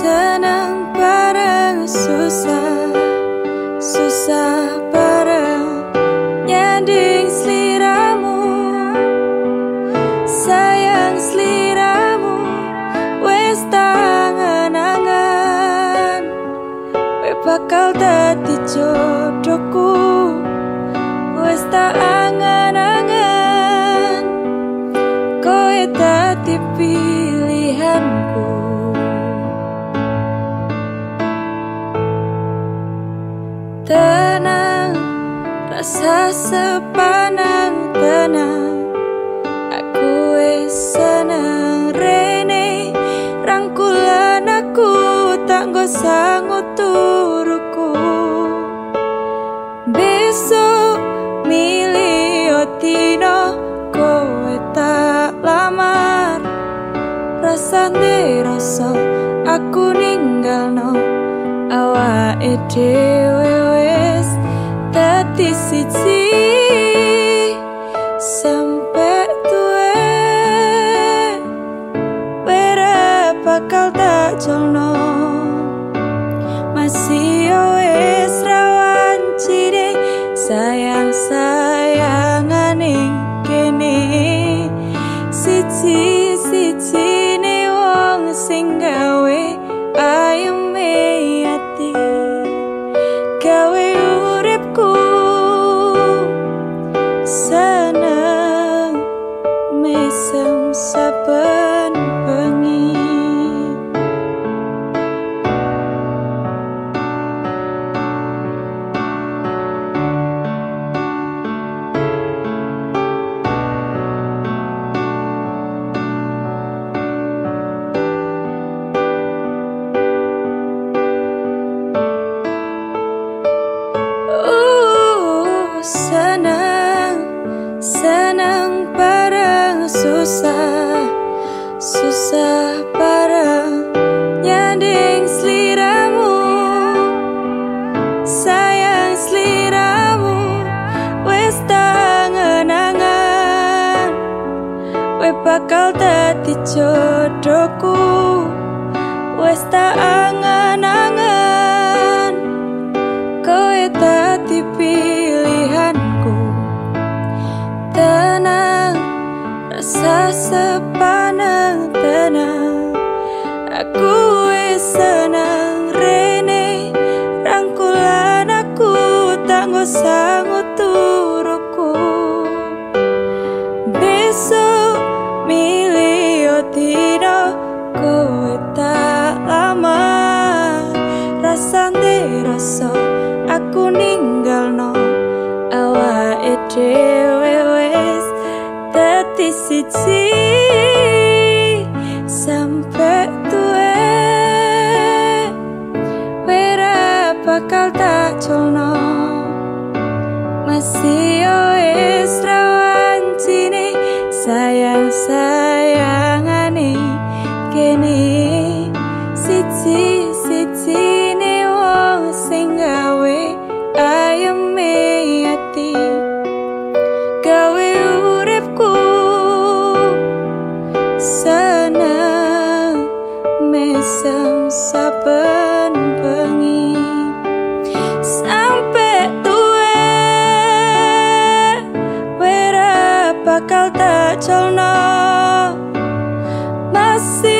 Senang, bareng susah Susah bareng nyanding seliramu. Sayang seliramu wes tangan-angan We bakal dati jodohku. Wes angan-angan rasa sepanang tenang. Aku seneng rene. Rangkulan aku tak sanggup turuku Besok milih otino Kowe tak lamar. Rasa rasa aku ninggal no Awak dewe wes Tati siji Sampai tuwe Wera bakal tak jono Masih wes rawan cire Sayang sayangan kene. Siji siji susah bareng nyanding seliramu, sayang seliramu, wes tangan-angan, we bakal dadi jodohku, wes tak angan-angan. Kowe dadi pilihanku. Tenang, rasa sepanang wasang uturuku besok milio tiro ku tak lama rasa rasa aku ninggalno no awa ete wewes tetisici. Siji siji ne wong sing gawe ayeme ati gawe uripku seneng mesem saben bengi. Sampai tuwe wera bakal tak jono masih